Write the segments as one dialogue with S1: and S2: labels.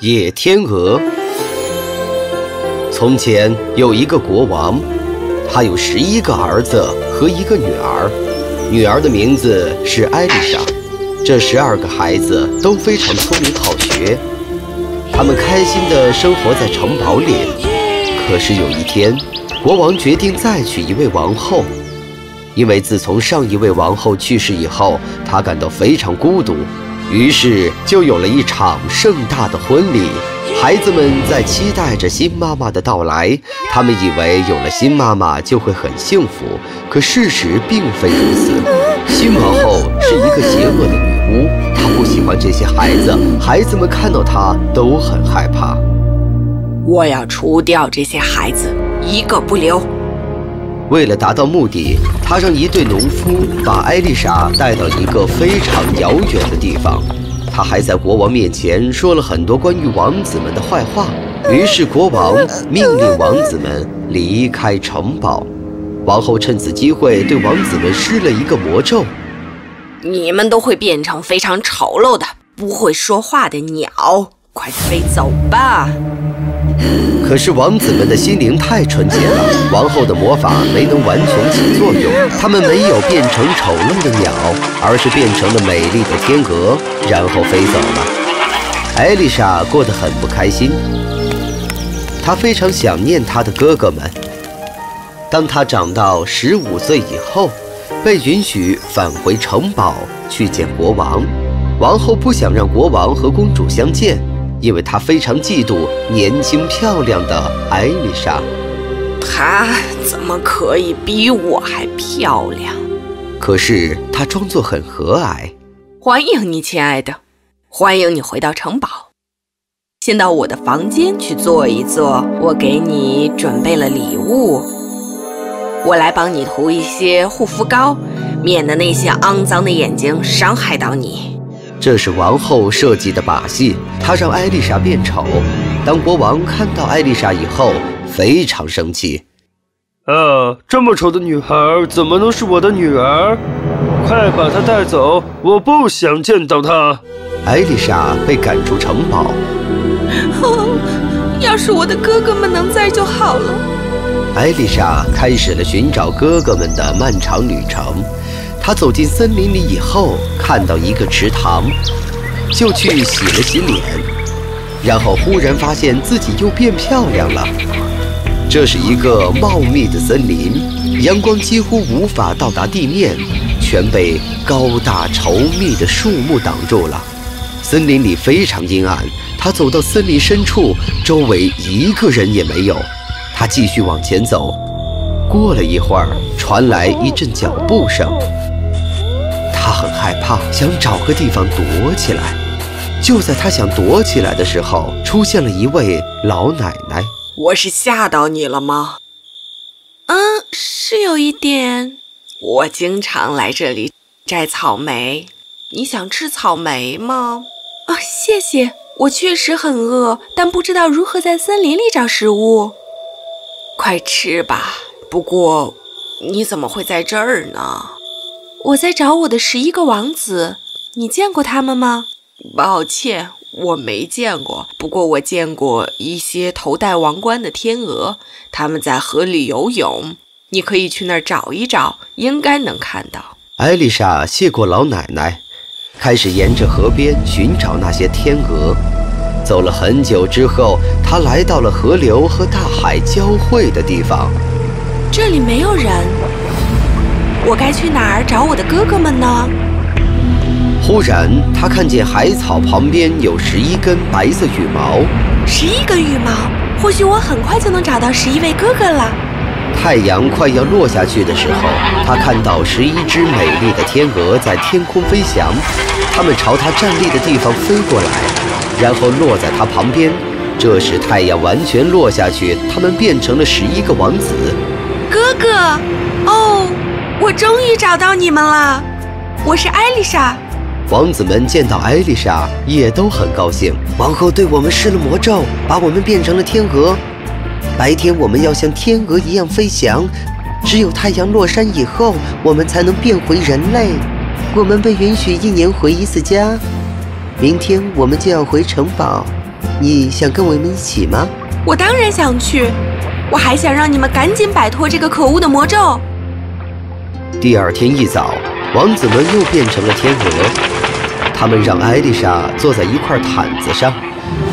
S1: 野天鹅。从前有一个国王，他有十一个儿子和一个女儿，女儿的名字是艾丽莎。这十二个孩子都非常聪明好学，他们开心地生活在城堡里。可是有一天，国王决定再娶一位王后，因为自从上一位王后去世以后，他感到非常孤独。于是就有了一场盛大的婚礼，孩子们在期待着新妈妈的到来。他们以为有了新妈妈就会很幸福，可事实并非如此。新王后是一个邪恶的女巫，她不喜欢这些孩子，孩子们看到她都很害怕。
S2: 我要除掉这些孩子，一个不留。
S1: 为了达到目的，他让一对农夫把艾丽莎带到一个非常遥远的地方。他还在国王面前说了很多关于王子们的坏话。于是国王命令王子们离开城堡。王后趁此机会对王子们施了一个魔咒：“
S2: 你们都会变成非常丑陋的、不会说话的鸟，快飞走吧！”
S1: 可是王子们的心灵太纯洁了，王后的魔法没能完全起作用，他们没有变成丑陋的鸟，而是变成了美丽的天鹅，然后飞走了。艾丽莎过得很不开心，她非常想念她的哥哥们。当她长到十五岁以后，被允许返回城堡去见国王，王后不想让国王和公主相见。因为他非常嫉妒年轻漂亮的艾丽莎，
S2: 她怎么可以比我还漂亮？
S1: 可是她装作很和蔼。
S2: 欢迎你，亲爱的，欢迎你回到城堡。先到我的房间去坐一坐，我给你准备了礼物。我来帮你涂一些护肤膏，免得那些肮脏的眼睛伤害到你。
S1: 这是王后设计的把戏，她让艾丽莎变丑。当国王看到艾丽莎以后，非常生气。
S3: 啊，这么丑的女孩怎么能是我的女儿？快把她带走，我不想见到她。
S1: 艾丽莎被赶出城堡。
S2: 哦，要是我的哥哥们能在就好了。
S1: 艾丽莎开始了寻找哥哥们的漫长旅程。他走进森林里以后，看到一个池塘，就去洗了洗脸，然后忽然发现自己又变漂亮了。这是一个茂密的森林，阳光几乎无法到达地面，全被高大稠密的树木挡住了。森林里非常阴暗，他走到森林深处，周围一个人也没有。他继续往前走，过了一会儿，传来一阵脚步声。害怕，想找个地方躲起来。就在他想躲起来的时候，出现了一位老奶奶。
S2: 我是吓到你了吗？嗯，是有一点。我经常来这里摘草莓。你想吃草莓吗？啊，谢谢。我确实很饿，但不知道如何在森林里找食物。快吃吧。不过，你怎么会在这儿呢？我在找我的十一个王子，你见过他们吗？抱歉，我没见过。不过我见过一些头戴王冠的天鹅，他们在河里游泳。你可以去那儿找一找，应该能看到。
S1: 艾丽莎谢过老奶奶，开始沿着河边寻找那些天鹅。走了很久之后，她来到了河流和大海交汇的地方。
S2: 这里没有人。我该去哪儿找我的哥哥们呢？
S1: 忽然，他看见海草旁边有十一根白色羽毛。
S2: 十一根羽毛，或许我很快就能找到十一位哥哥了。
S1: 太阳快要落下去的时候，他看到十一只美丽的天鹅在天空飞翔，它们朝他站立的地方飞过来，然后落在他旁边。这时，太阳完全落下去，它们变成了十一个王子。
S2: 哥哥，哦。我终于找到你们了，我是艾丽莎。
S1: 王子们见到艾丽莎也都很高兴。王后对我们施了魔咒，把我们变成了天鹅。白天我们要像天鹅一样飞翔，只有太阳落山以后，我们才能变回人类。我们被允许一年回一次家。明天我们就要回城堡，你想跟我们一起吗？
S2: 我当然想去，我还想让你们赶紧摆脱这个可恶的魔咒。
S1: 第二天一早，王子们又变成了天鹅，他们让艾丽莎坐在一块毯子上，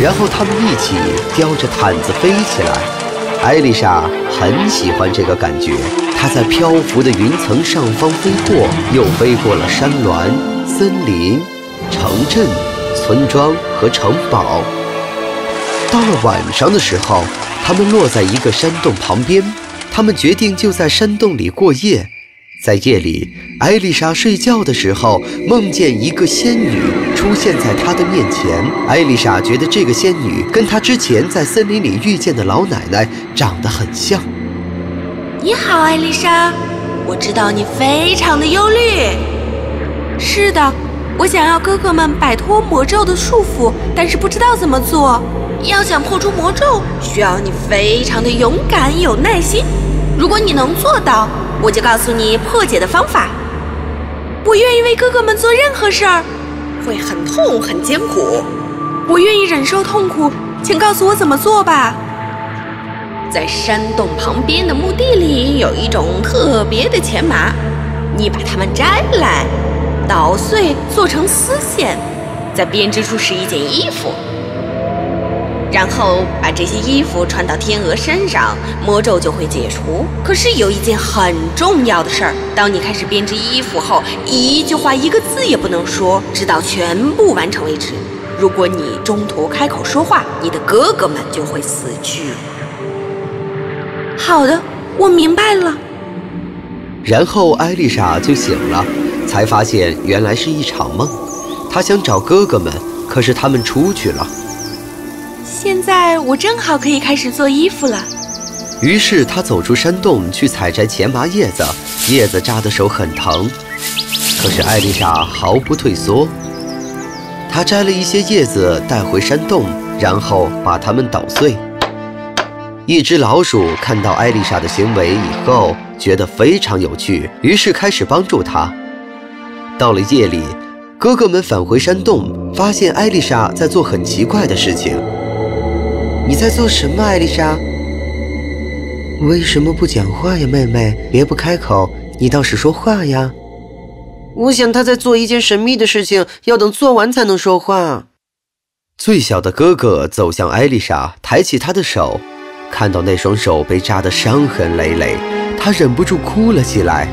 S1: 然后他们一起叼着毯子飞起来。艾丽莎很喜欢这个感觉，她在漂浮的云层上方飞过，又飞过了山峦、森林、城镇、村庄和城堡。到了晚上的时候，他们落在一个山洞旁边。他们决定就在山洞里过夜。在夜里，艾丽莎睡觉的时候，梦见一个仙女出现在她的面前。艾丽莎觉得这个仙女跟她之前在森林里遇见的老奶奶长得很像。
S2: 你好，艾丽莎，我知道你非常的忧虑。是的，我想要哥哥们摆脱魔咒的束缚，但是不知道怎么做。要想破除魔咒，需要你非常的勇敢、有耐心。如果你能做到，我就告诉你破解的方法。我愿意为哥哥们做任何事儿，会很痛、很艰苦。我愿意忍受痛苦，请告诉我怎么做吧。在山洞旁边的墓地里有一种特别的钱麻，你把它们摘来，捣碎做成丝线，再编织出是一件衣服。然后把这些衣服穿到天鹅身上，魔咒就会解除。可是有一件很重要的事儿：当你开始编织衣服后，一句话、一个字也不能说，直到全部完成为止。如果你中途开口说话，你的哥哥们就会死去。好的，我明白了。
S1: 然后艾丽莎就醒了，才发现原来是一场梦。她想找哥哥们，可是他们出去了。
S2: 现在我正好可以开始做衣服了。
S1: 于是他走出山洞去采摘前麻叶子，叶子扎的手很疼。可是艾丽莎毫不退缩，她摘了一些叶子带回山洞，然后把它们捣碎。一只老鼠看到艾丽莎的行为以后，觉得非常有趣，于是开始帮助她。到了夜里，哥哥们返回山洞，发现艾丽莎在做很奇怪的事情。你在做什么，艾丽莎？为什么不讲话呀，妹妹？别不开口，你倒是说话呀！我想他在做一件神秘的事情，要等做完才能说话。最小的哥哥走向艾丽莎，抬起她的手，看到那双手被扎得伤痕累累，他忍不住哭了起来。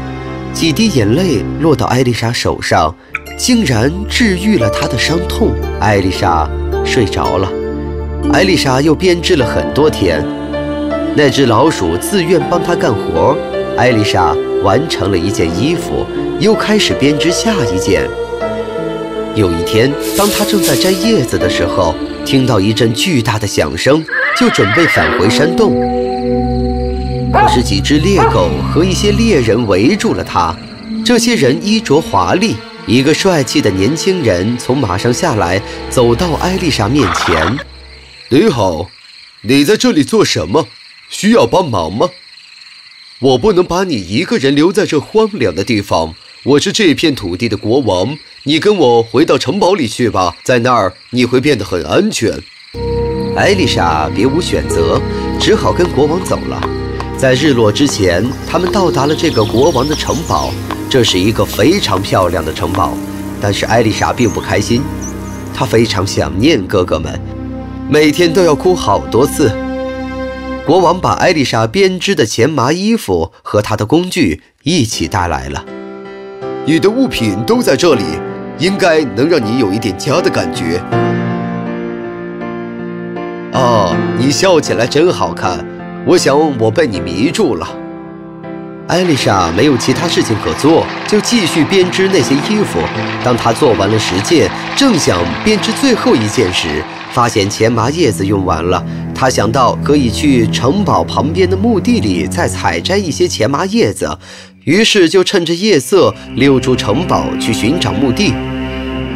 S1: 几滴眼泪落到艾丽莎手上，竟然治愈了她的伤痛。艾丽莎睡着了。艾丽莎又编织了很多天，那只老鼠自愿帮她干活。艾丽莎完成了一件衣服，又开始编织下一件。有一天，当她正在摘叶子的时候，听到一阵巨大的响声，就准备返回山洞。可是几只猎狗和一些猎人围住了她。这些人衣着华丽，一个帅气的年轻人从马上下来，走到艾丽莎面前。
S3: 你好，你在这里做什么？需要帮忙吗？我不能把你一个人留在这荒凉的地方。我是这片土地的国王，你跟我回到城堡里去吧，在那儿你会变得很安全。
S1: 艾丽莎别无选择，只好跟国王走了。在日落之前，他们到达了这个国王的城堡。这是一个非常漂亮的城堡，但是艾丽莎并不开心，她非常想念哥哥们。每天都要哭好多次。国王把艾丽莎编织的钱麻衣服和她的工具一起带来了。
S3: 你的物品都在这里，应该能让你有一点家的感觉。
S1: 哦，你笑起来真好看，我想我被你迷住了。艾丽莎没有其他事情可做，就继续编织那些衣服。当她做完了十件，正想编织最后一件时，发现钱麻叶子用完了，他想到可以去城堡旁边的墓地里再采摘一些钱麻叶子，于是就趁着夜色溜出城堡去寻找墓地。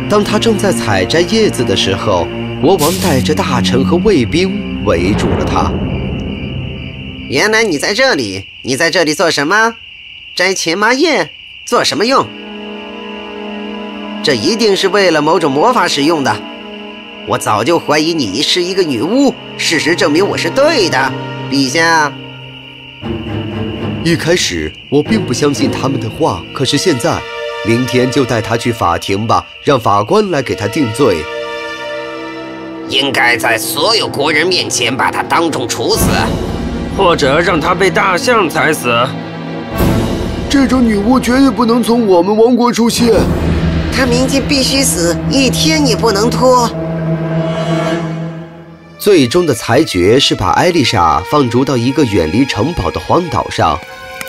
S1: 当他正在采摘叶子的时候，国王带着大臣和卫兵围住了他。
S4: 原来你在这里，你在这里做什么？摘钱麻叶做什么用？这一定是为了某种魔法使用的。我早就怀疑你是一个女巫，事实证明我是对的，陛下。
S3: 一开始我并不相信他们的话，可是现在，明天就带他去法庭吧，让法官来给他定罪。
S4: 应该在所有国人面前把他当众处死，
S5: 或者让他被大象踩死。
S3: 这种女巫绝对不能从我们王国出现。
S4: 她明天必须死，一天也不能拖。
S1: 最终的裁决是把艾丽莎放逐到一个远离城堡的荒岛上，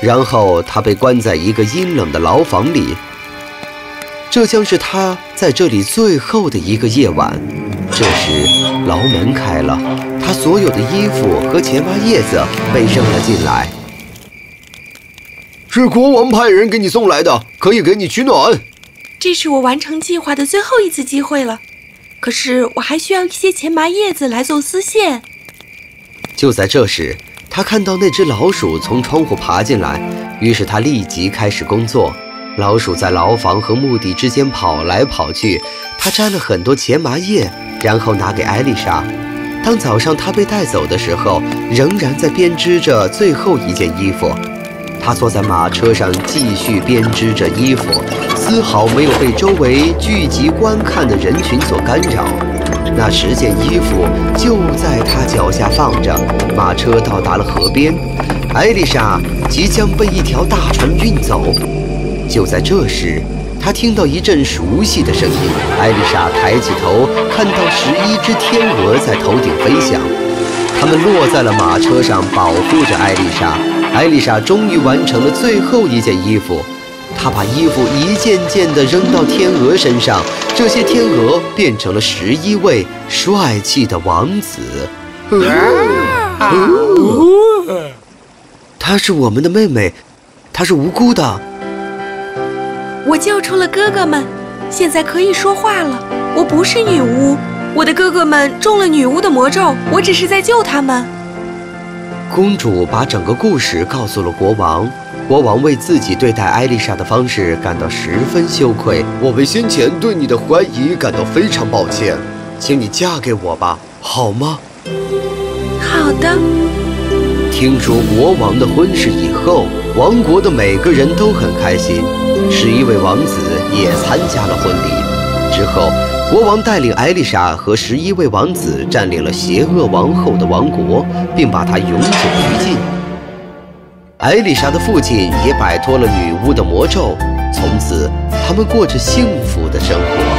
S1: 然后她被关在一个阴冷的牢房里。这将是她在这里最后的一个夜晚。这时，牢门开了，她所有的衣服和钱麻叶子被扔了进来。
S3: 是国王派人给你送来的，可以给你取暖。
S2: 这是我完成计划的最后一次机会了，可是我还需要一些钱麻叶子来做丝线。
S1: 就在这时，他看到那只老鼠从窗户爬进来，于是他立即开始工作。老鼠在牢房和墓地之间跑来跑去，他摘了很多钱麻叶，然后拿给艾丽莎。当早上他被带走的时候，仍然在编织着最后一件衣服。他坐在马车上，继续编织着衣服，丝毫没有被周围聚集观看的人群所干扰。那十件衣服就在他脚下放着。马车到达了河边，艾丽莎即将被一条大船运走。就在这时，他听到一阵熟悉的声音。艾丽莎抬起头，看到十一只天鹅在头顶飞翔，它们落在了马车上，保护着艾丽莎。艾丽莎终于完成了最后一件衣服，她把衣服一件件地扔到天鹅身上，这些天鹅变成了十一位帅气的王子。她是我们的妹妹，她是无辜的。
S2: 我救出了哥哥们，现在可以说话了。我不是女巫，我的哥哥们中了女巫的魔咒，我只是在救他们。
S1: 公主把整个故事告诉了国王，国王为自己对待艾丽莎的方式感到十分羞愧。
S3: 我为先前对你的怀疑感到非常抱歉，请你嫁给我吧，好吗？
S2: 好的。
S1: 听说国王的婚事以后，王国的每个人都很开心，十一位王子也参加了婚礼。之后。国王带领艾丽莎和十一位王子占领了邪恶王后的王国，并把她永久拘禁。艾丽莎的父亲也摆脱了女巫的魔咒，从此他们过着幸福的生活。